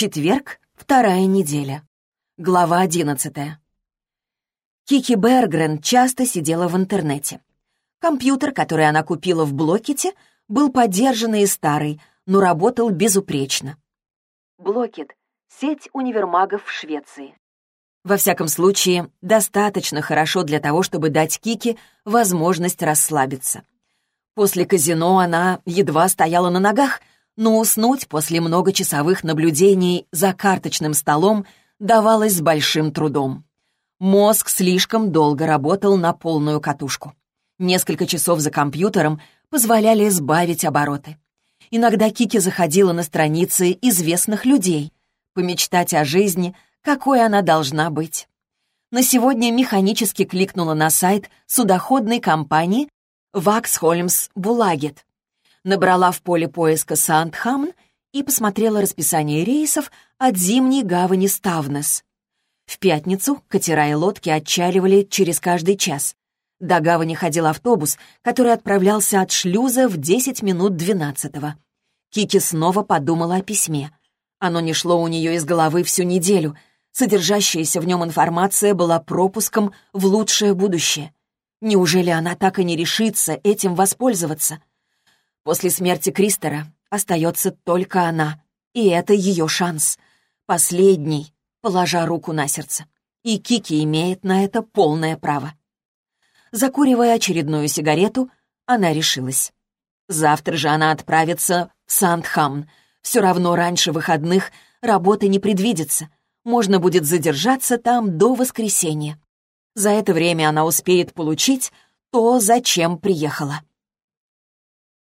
Четверг, вторая неделя. Глава одиннадцатая. Кики Бергрен часто сидела в интернете. Компьютер, который она купила в Блокете, был подержанный и старый, но работал безупречно. Блокет — сеть универмагов в Швеции. Во всяком случае, достаточно хорошо для того, чтобы дать Кике возможность расслабиться. После казино она едва стояла на ногах, но уснуть после многочасовых наблюдений за карточным столом давалось с большим трудом. Мозг слишком долго работал на полную катушку. Несколько часов за компьютером позволяли сбавить обороты. Иногда Кики заходила на страницы известных людей, помечтать о жизни, какой она должна быть. На сегодня механически кликнула на сайт судоходной компании «Ваксхольмс Булагет», набрала в поле поиска Сандхамн и посмотрела расписание рейсов от зимней гавани Ставнес. В пятницу катера и лодки отчаливали через каждый час. До гавани ходил автобус, который отправлялся от шлюза в 10 минут 12-го. Кики снова подумала о письме. Оно не шло у нее из головы всю неделю. Содержащаяся в нем информация была пропуском в лучшее будущее. Неужели она так и не решится этим воспользоваться? После смерти Кристера остается только она, и это ее шанс. Последний, положа руку на сердце. И Кики имеет на это полное право. Закуривая очередную сигарету, она решилась. Завтра же она отправится в Сандхамн. Все равно раньше выходных работы не предвидится. Можно будет задержаться там до воскресенья. За это время она успеет получить то, зачем приехала.